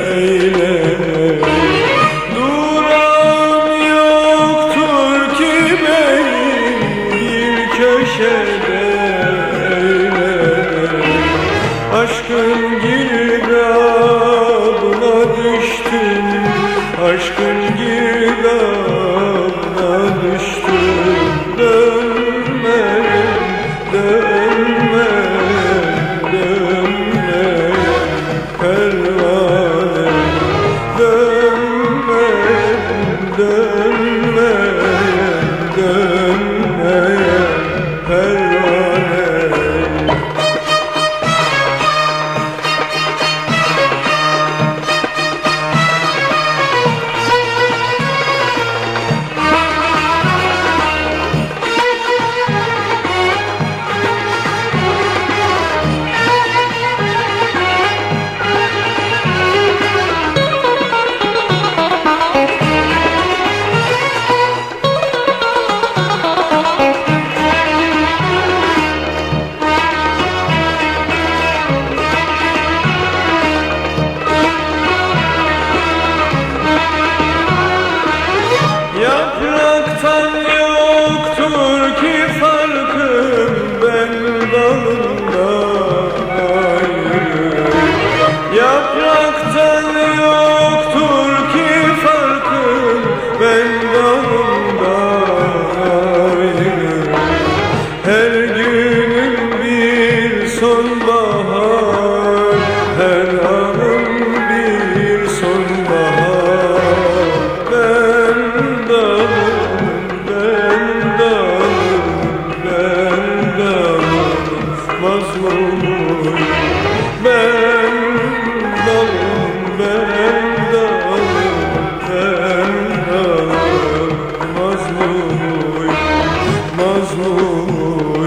eyle Her günün bir sonbahar Her anın bir sonbahar. Ben dalım, ben dalım, ben dalım Mazlumum ben olur.